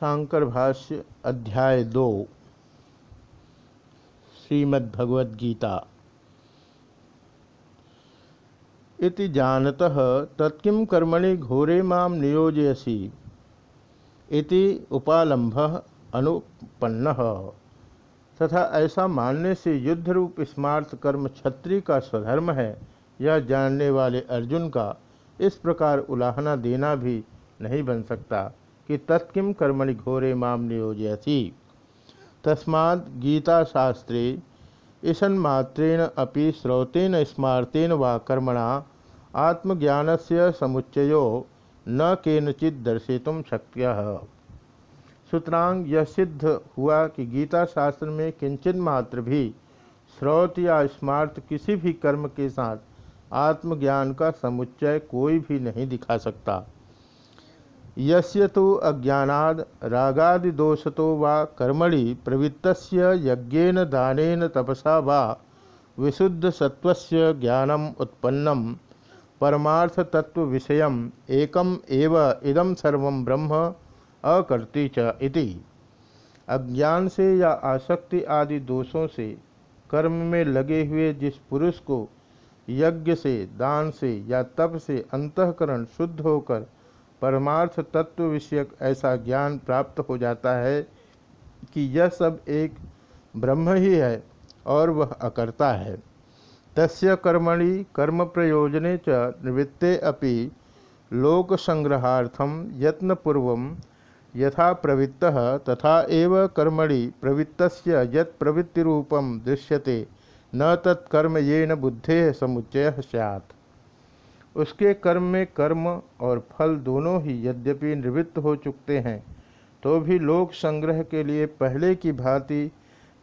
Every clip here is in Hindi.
शांकर भाष्य अध्याय दो, श्रीमद्भगवद्गीता। इति जानतः, तत्किं कर्मणि घोरे माम नियोजयसी। इति उपालंभ अनुपन्न। तथा ऐसा मानने से युद्ध रूप स्मार्थ कर्म क्षत्रिय का स्वधर्म है, यह जानने वाले अर्जुन का इस प्रकार उलाहना देना भी नहीं बन सकता। कि तत्किम कर्मणि घोरे माम नियोजयसी? तस्माद् गीताशास्त्रे ईशन्मात्रेण अपि स्रोतेन स्मार्तेन वा कर्मणा आत्मज्ञान से समुच्चयो न केनचित दर्शितुम शक्य। सूत्रांग यह सिद्ध हुआ कि गीता शास्त्र में किंचन मात्र भी श्रौत या स्मार्त किसी भी कर्म के साथ आत्मज्ञान का समुच्चय कोई भी नहीं दिखा सकता। यस्य तो अज्ञानाद रागादिदोषतो वा कर्मणि प्रवृत्तस्य यज्ञेन दानेन तपसा वा विशुद्ध सत्वस्य ज्ञानम उत्पन्नम परमार्थ तत्व विषयम एकम एव इदम सर्व ब्रह्म अकर्ति च इति। अज्ञान से या आसक्ति आदि दोषों से, कर्म में लगे हुए जिस पुरुष को यज्ञ से, दान से या तप से अंतकरण शुद्ध होकर परमार्थ तत्व विषयक ऐसा ज्ञान प्राप्त हो जाता है कि यह सब एक ब्रह्म ही है और वह अकर्ता है। तस्य कर्मणि कर्म प्रयोजने च निवृत्ते अपि लोक संग्रहार्थम यत्नपूर्व यथा प्रवृत्त तथा एव कर्मणि प्रवृत्तस्य यत् प्रवृत्तिरूपम दृश्यते न तत्कर्म येन बुद्धे समुच्चय सैत् उसके कर्म में कर्म और फल दोनों ही यद्यपि निवृत्त हो चुकते हैं तो भी लोक संग्रह के लिए पहले की भांति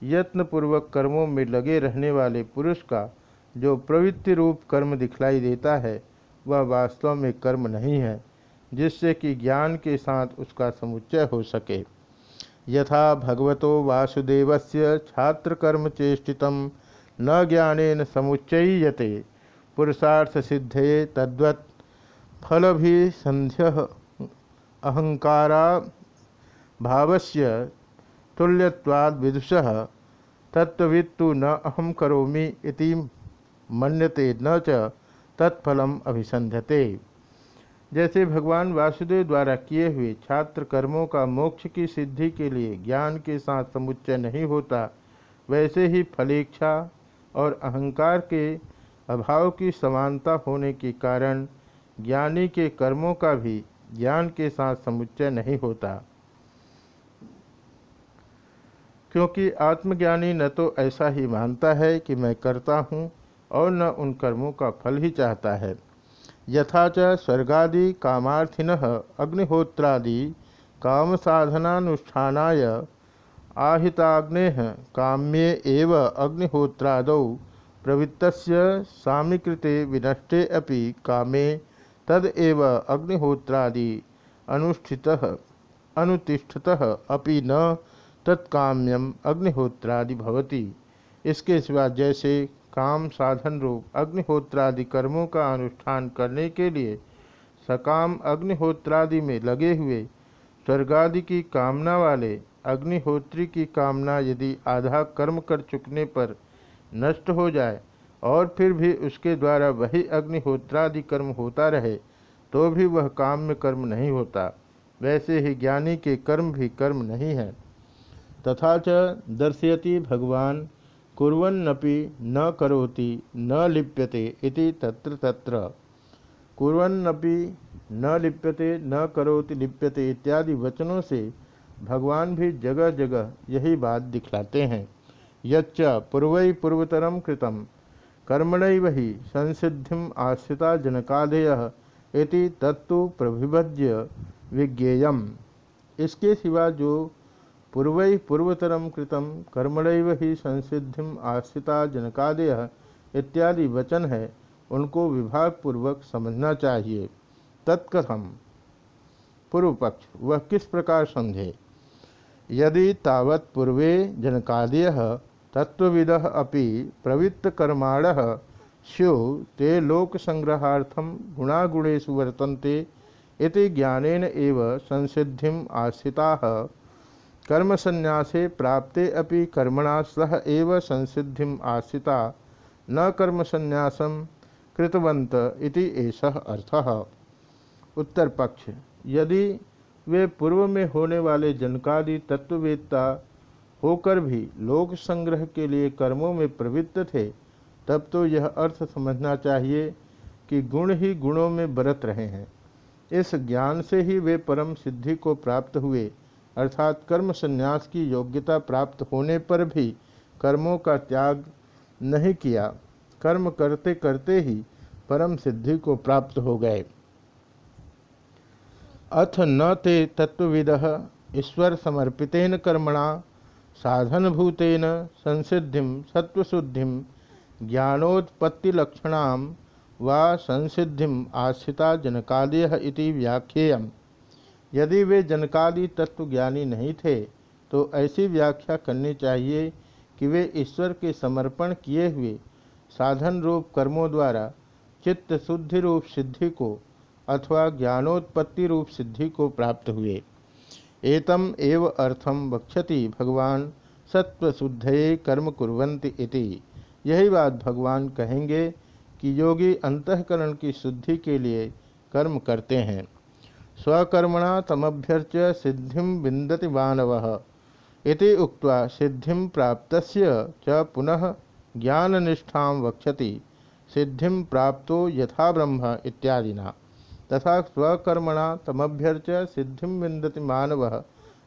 यत्नपूर्वक कर्मों में लगे रहने वाले पुरुष का जो प्रवृत्ति रूप कर्म दिखलाई देता है, वह वास्तव में कर्म नहीं है, जिससे कि ज्ञान के साथ उसका समुच्चय हो सके। यथा भगवतो वासुदेवस्य छात्र कर्म चेष्टित न ज्ञानेन समुच्चयते पुरुषार्थ सिद्धे तद्वत् फल भी संध्य अहंकारा भावस्य तुल्यवाद विदुष तत्वित्तु न अहम करोमि इति मन्यते न च तत्फलम अभिसंधते जैसे भगवान वासुदेव द्वारा किए हुए छात्र कर्मों का मोक्ष की सिद्धि के लिए ज्ञान के साथ समुच्चय नहीं होता, वैसे ही फलेच्छा और अहंकार के अभाव की समानता होने के कारण ज्ञानी के कर्मों का भी ज्ञान के साथ समुच्चय नहीं होता। क्योंकि आत्मज्ञानी न तो ऐसा ही मानता है कि मैं करता हूँ और न उन कर्मों का फल ही चाहता है। यथा च स्वर्गादि कामार्थिन अग्निहोत्रादि काम साधनानुष्ठानाय आहिताग्ने काम्ये एव अग्निहोत्रादौ प्रवृत्त सामीकृते विनष्टे अपि कामे तदव अग्निहोत्रादि अनुष्ठित, अनुतिष्ठतः अपि न तत्काम्यम अग्निहोत्रादि भवति। इसके सिवा जैसे काम साधन रूप अग्निहोत्रादि कर्मों का अनुष्ठान करने के लिए सकाम अग्निहोत्रादि में लगे हुए स्वर्गादि की कामना वाले अग्निहोत्री की कामना यदि आधा कर्म कर चुकने पर नष्ट हो जाए और फिर भी उसके द्वारा वही अग्निहोत्रादि कर्म होता रहे तो भी वह काम में कर्म नहीं होता। वैसे ही ज्ञानी के कर्म भी कर्म नहीं है। तथा च दर्शयति भगवान कुरन्नपि न करोति, न लिप्यते इति तत्र तत्र। कुरन्नपि न लिप्यते, न करोति, लिप्यते इत्यादि वचनों से भगवान भी जगह जगह यही बात दिखलाते हैं। यच्च पूर्वै पूर्वतरम कृतम कर्मणैव ही संसिद्धि आश्रिता जनकादय तत्व प्रभिभज्य विज्ञेयम। इसके सिवा जो पूर्वै पूर्वतरम कृतम कर्मणैव ही संसिद्धि आश्रिता जनकादय इत्यादि वचन है, उनको विभाग पूर्वक समझना चाहिए। तत्कथम। पूर्व पक्ष वह किस प्रकार समझे? यदि तावत् पूर्वे जनकादय तत्विद अपि प्रवृत्तकर्माण स्यु ते लोकसंग्रहार्थम गुणागुणेशु वर्तन्ते इति ज्ञानेन एव संसिधि आश्रिता। कर्म संन्यासे प्राप्ते अपि कर्मणा सह एव संसिधि आस्थिता न कर्म संन्यासम कृतवंत इति ऐसा अर्थ। यदि वे पूर्व में होने वाले जनकादि तत्ववेत्ता होकर भी लोक संग्रह के लिए कर्मों में प्रवृत्त थे, तब तो यह अर्थ समझना चाहिए कि गुण ही गुणों में बरत रहे हैं। इस ज्ञान से ही वे परम सिद्धि को प्राप्त हुए, अर्थात कर्म संन्यास की योग्यता प्राप्त होने पर भी कर्मों का त्याग नहीं किया। कर्म करते करते ही परम सिद्धि को प्राप्त हो गए। अथ न ते तत्वविद ईश्वर समर्पितेन कर्मणा साधनभूतेन संसिधि सत्वशुद्धि ज्ञानोत्पत्तिलक्षण व संसिधि आश्रिता जनकादय व्याख्येय। यदि वे जनकादि तत्वज्ञानी नहीं थे तो ऐसी व्याख्या करनी चाहिए कि वे ईश्वर के समर्पण किए हुए साधन रूप कर्मों द्वारा चित्त शुद्धि रूप सिद्धि को अथवा ज्ञानोत्पत्ति रूप सिद्धि को प्राप्त हुए। एतम एव अर्थम वक्षति भगवान सत्वशुद्धये कर्म इति। यही बात भगवान कहेंगे कि योगी अंतकरण की शुद्धि के लिए कर्म करते हैं। स्वकर्मणा तमभ्यर्च सिद्धि विंदति मानव। इति उक्त्वा सिद्धि प्राप्त च पुनः ज्ञाननिष्ठा वक्षति। सिद्धि प्राप्त यथा ब्रह्म इत्यादिना। तथा स्वकर्मणा तमभ्यर्च सिद्धि विंदति मानव।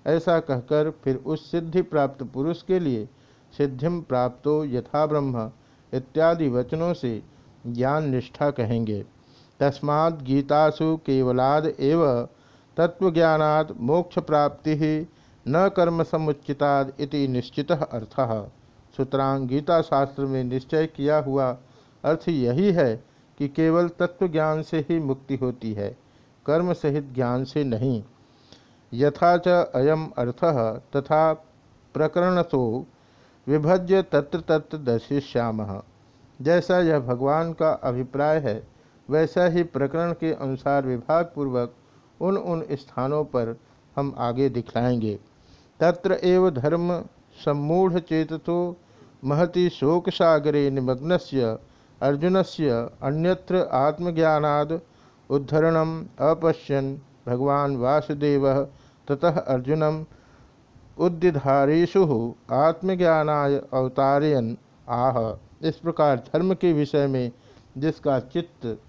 ऐसा कहकर फिर उस सिद्धि प्राप्त पुरुष के लिए सिद्धि प्राप्त यथा ब्रह्म इत्यादि वचनों से ज्ञान निष्ठा कहेंगे। तस्माद् गीतासु केवलाद एव तत्वज्ञानाद मोक्ष प्राप्ति न कर्म समुचिताद इति निश्चित अर्थ। सुतरांग गीता शास्त्र में निश्चय किया हुआ अर्थ यही है कि केवल तत्व ज्ञान से ही मुक्ति होती है, कर्म सहित ज्ञान से नहीं। यथा च अयम अर्थ तथा प्रकरण तो विभज्य तत्र तत्र दर्शिष्याम। जैसा यह भगवान का अभिप्राय है, वैसा ही प्रकरण के अनुसार विभाग पूर्वक उन उन स्थानों पर हम आगे दिखलाएँगे। तत्र एव धर्म सम्मूढ़ चेततो महति शोक सागरे निमग्नस्य अर्जुन से अन्यत्र आत्मज्ञानाद उद्धरण अपश्यन। भगवान वासुदेव ततः अर्जुन उद्दिधारेशु आत्मज्ञानाय अवतारयन। आह! इस प्रकार धर्म के विषय में जिसका चित्त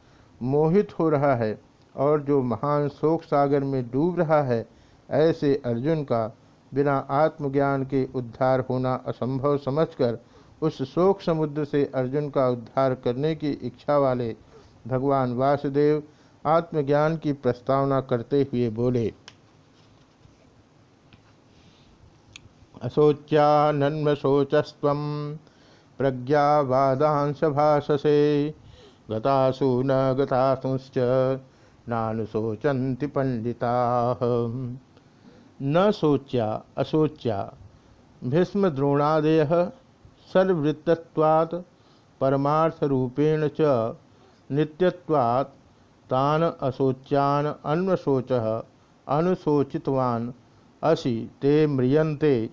मोहित हो रहा है और जो महान शोक सागर में डूब रहा है, ऐसे अर्जुन का बिना आत्मज्ञान के उद्धार होना असंभव समझकर उस शोक समुद्र से अर्जुन का उद्धार करने की इच्छा वाले भगवान वासुदेव आत्मज्ञान की प्रस्तावना करते हुए बोले अशोच्यानन्मशोचस्व प्रज्ञावादांश भाषसे गतासु न गतासुश्च नानुशोचन्ति पंडिता। न सोच्या अशोच्या भीष्मद्रोणादय सर्वृत्तत्वात् परमार्थरूपेण च नित्यत्वात् तान अशोच्यान अन्वशोच, अनुशोचितवान असि ते म्रियन्ते।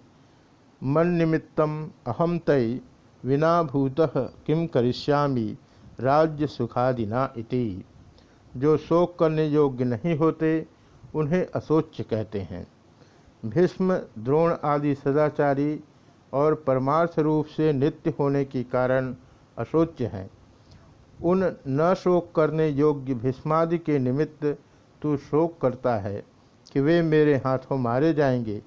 मन्निमित्तम अहम तय विना भूतः किम करिष्यामि राज्य सुखादिना इति। जो शोक करने योग्य नहीं होते, उन्हें अशोच्य कहते हैं। भीष्म, द्रोण आदि सदाचारी और परमार्थ रूप से नित्य होने के कारण अशोच्य हैं। उन न शोक करने योग्य भीष्मादि के निमित्त तू शोक करता है कि वे मेरे हाथों मारे जाएँगे।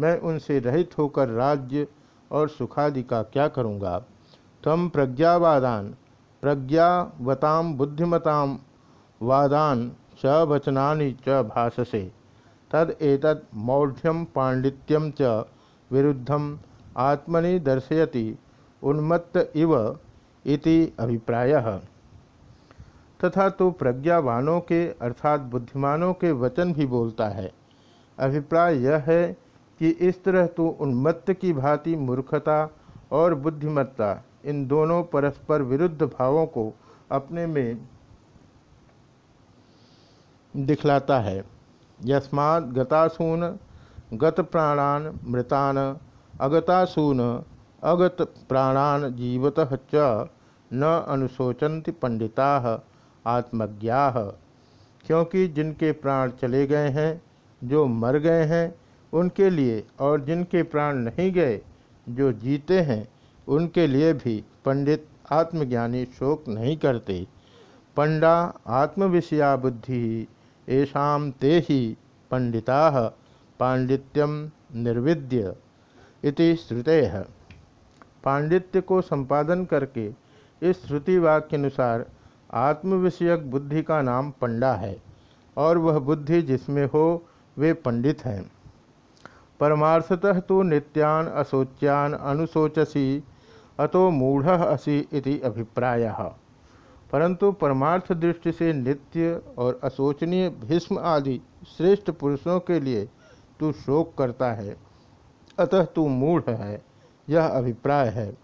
मैं उनसे रहित होकर राज्य और सुखादि का क्या करूँगा? तम प्रज्ञावादान, प्रज्ञावताम बुद्धिमताम वादान च वचनानि च भाषसे तद एतद मौढ़्यम पांडित्यम च विरुद्धम आत्मनि दर्शयति, उन्मत्त इव इति अभिप्राय। तथा तो प्रज्ञावानों के, अर्थात बुद्धिमानों के वचन भी बोलता है। अभिप्राय यह है कि इस तरह तो उन्मत्त की भांति मूर्खता और बुद्धिमत्ता, इन दोनों परस्पर विरुद्ध भावों को अपने में दिखलाता है। यस्मात् गतासून गत प्राणान मृतान अगतासून अगत प्राणान जीवत च न अनुशोचन्ति पंडिता, आत्मज्ञा। क्योंकि जिनके प्राण चले गए हैं, जो मर गए हैं, उनके लिए और जिनके प्राण नहीं गए, जो जीते हैं, उनके लिए भी पंडित आत्मज्ञानी शोक नहीं करते। पंडा आत्मविषया बुद्धि ऐसा ते ही पंडिता पांडित्यम निर्विद्य। इति श्रुते। पांडित्य को संपादन करके इस श्रुति वाक्य अनुसार आत्मविषयक बुद्धि का नाम पंडा है, और वह बुद्धि जिसमें हो, वे पंडित हैं। परमार्थतः तो नित्यान असोच्यान अनुशोचसी, अतो मूढ़ असी इति अभिप्राय। परंतु परमार्थ दृष्टि से नित्य और असोचनीय भीष्म आदि श्रेष्ठ पुरुषों के लिए तू शोक करता है। अतः तू मूढ़ है, यह अभिप्राय है।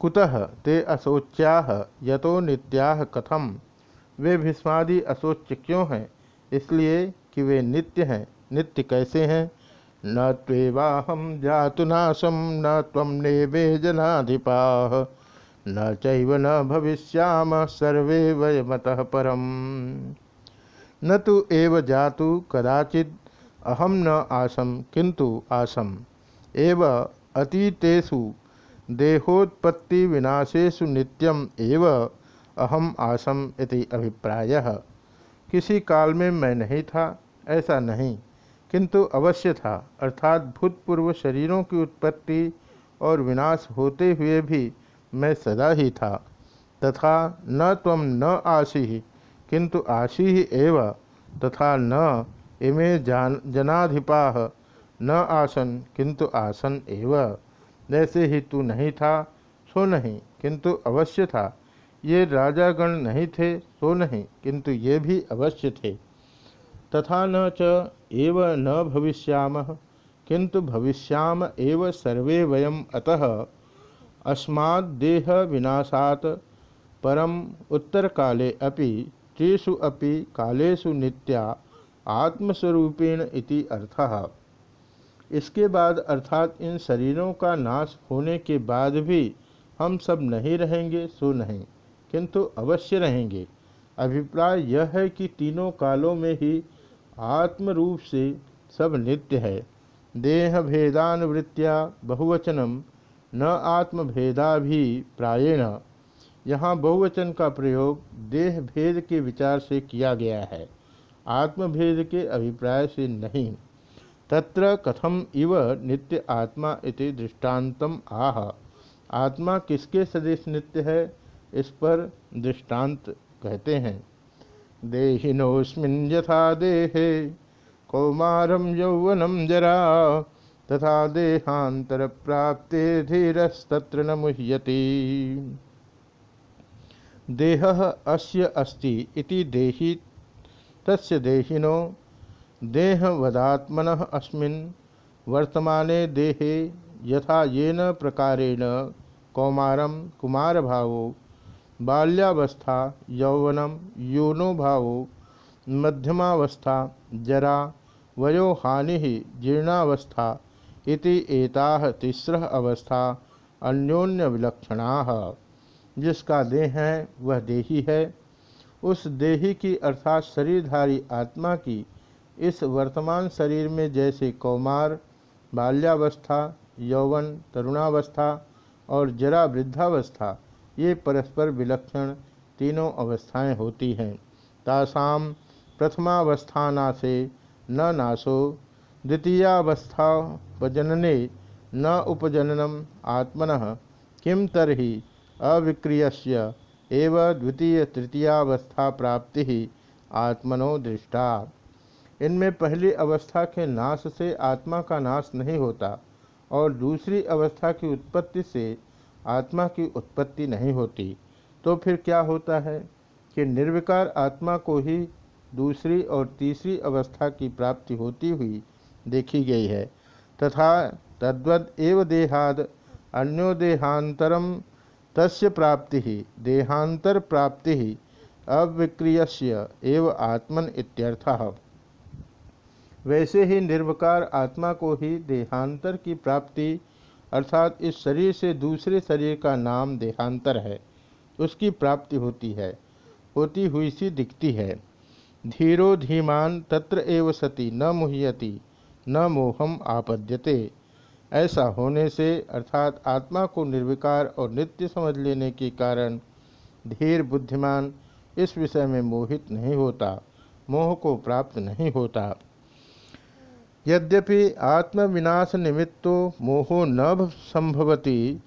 कुतः ते असोच्या यतो नित्या कथम। वे भीष्मादि असोच्य क्यों हैं? इसलिए कि वे नित्य हैं। नित्य कैसे हैं? न त्वेवाहम जातुनाशम न तम नेवे जनाधिपा। न चैव न भविष्याम, सर्वे वयमतः परम। न तो एव जातु कदाचिद अहम न आसम किंतु आसम। एव अतीतेषु देहोत्पत्ति विनाशेषु नित्यम एव अहम आसम इति अभिप्रायः। किसी काल में मैं नहीं था, ऐसा नहीं, किंतु अवश्य था। अर्थात भूतपूर्व शरीरों की उत्पत्ति और विनाश होते हुए भी मैं सदा ही था। तथा न तम न आशी किंतु आशी एव, तथा न इमे जान जनाधिपा न आसन, किंतु आसन एव। जैसे ही तू नहीं था, सो नहीं, किंतु अवश्य था। ये राजागण नहीं थे, सो नहीं, किंतु ये भी अवश्य थे। तथा न च, एव न भविष्याम, किंतु भविष्याम एव सर्वे वयम अतः। अस्मादेह विनाशात, परम उत्तर काले अपि, त्रिषु अपि कालेषु नित्या, आत्मस्वरूपेण इति अर्थः। इसके बाद अर्थात इन शरीरों का नाश होने के बाद भी हम सब नहीं रहेंगे, सो नहीं, किंतु अवश्य रहेंगे। अभिप्राय यह है कि तीनों कालों में ही आत्म रूप से सब नित्य है। देह भेदानुवृत्तिया बहुवचनम, न आत्म भेदा भी प्रायेण। यहाँ बहुवचन का प्रयोग देह भेद के विचार से किया गया है। आत्मभेद के अभिप्राय से नहीं। तत्र कथम इव नित्य आत्मा इति दृष्टान्तम आह। आत्मा किसके सदृश नित्य है, इस पर दृष्टांत कहते हैं। देहिनोस्मिन् यथा देहे कौमारम यौवनम जरा, तथा देहांतर प्राप्ते धीरस्तत्र न मुह्यति। देह अस्य अस्ति इति देहि, तस्य देहिनो देहवदात्मन अस्मिन् वर्तमाने देहे यथा येन प्रकारेण कौमारम कुमारभावो, बाल्यावस्था यौवनम यूनो भावो मध्यमावस्था जरा वयो हानि जीर्णावस्था इति एताह अवस्था अन्योन्य विलक्षणा जिसका देह है, वह देही है। उस देही की अर्थात शरीरधारी आत्मा की इस वर्तमान शरीर में जैसे कौमार, बाल्यावस्था, यौवन, तरुणावस्था और जरा वृद्धावस्था ये परस्पर विलक्षण तीनों अवस्थाएँ होती हैं। तासाम प्रथमावस्थाना से न नाशो द्वितीयावस्थापजनने न उपजननम आत्मन किम तरही अविक्रियस्य एव द्वितीय तृतीयावस्था प्राप्ति आत्मनो दृष्टा। इनमें पहली अवस्था के नाश से आत्मा का नाश नहीं होता और दूसरी अवस्था की उत्पत्ति से आत्मा की उत्पत्ति नहीं होती। तो फिर क्या होता है कि निर्विकार आत्मा को ही दूसरी और तीसरी अवस्था की प्राप्ति होती हुई देखी गई है, तथा तद्वद एव देहाद अन्यो देहांतरम तस्य प्राप्ति ही देहांतर प्राप्ति ही अविक्रियस्य एव आत्मन इत्यर्थः। वैसे ही निर्वकार आत्मा को ही देहांतर की प्राप्ति, अर्थात इस शरीर से दूसरे शरीर का नाम देहांतर है, उसकी प्राप्ति होती है, होती हुई सी दिखती है। धीरो धीमान तत्र एव सती, न मुह्यति, न मोहम आपद्यते। ऐसा होने से, अर्थात आत्मा को निर्विकार और नित्य समझ लेने के कारण धीर बुद्धिमान इस विषय में मोहित नहीं होता, मोह को प्राप्त नहीं होता। यद्यपि आत्मविनाश निमित्तो मोहो न संभवती,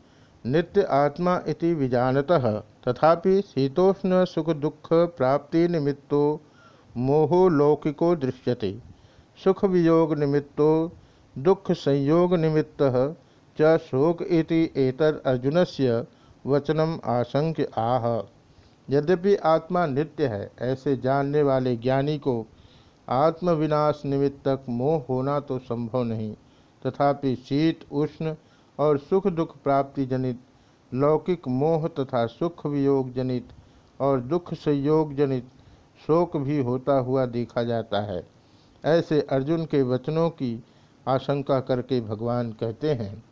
नित्य आत्मा इति विजानतः। तथापि शीतोष्ण सुख दुख प्राप्ति निमित्तो मोहो लौकिको दृश्यते। सुख वियोग निमित्तो दुख संयोग निमित्त च शोक इति एतद अर्जुनस्य वचनम आशंक्य आह। यद्यपि आत्मा नित्य है, ऐसे जानने वाले ज्ञानी को आत्मविनाश निमित्तक मोह होना तो संभव नहीं, तथापि शीत, उष्ण और सुख दुख प्राप्ति जनित, लौकिक मोह तथा सुख वियोग जनित और दुख संयोग जनित शोक भी होता हुआ देखा जाता है। ऐसे अर्जुन के वचनों की आशंका करके भगवान कहते हैं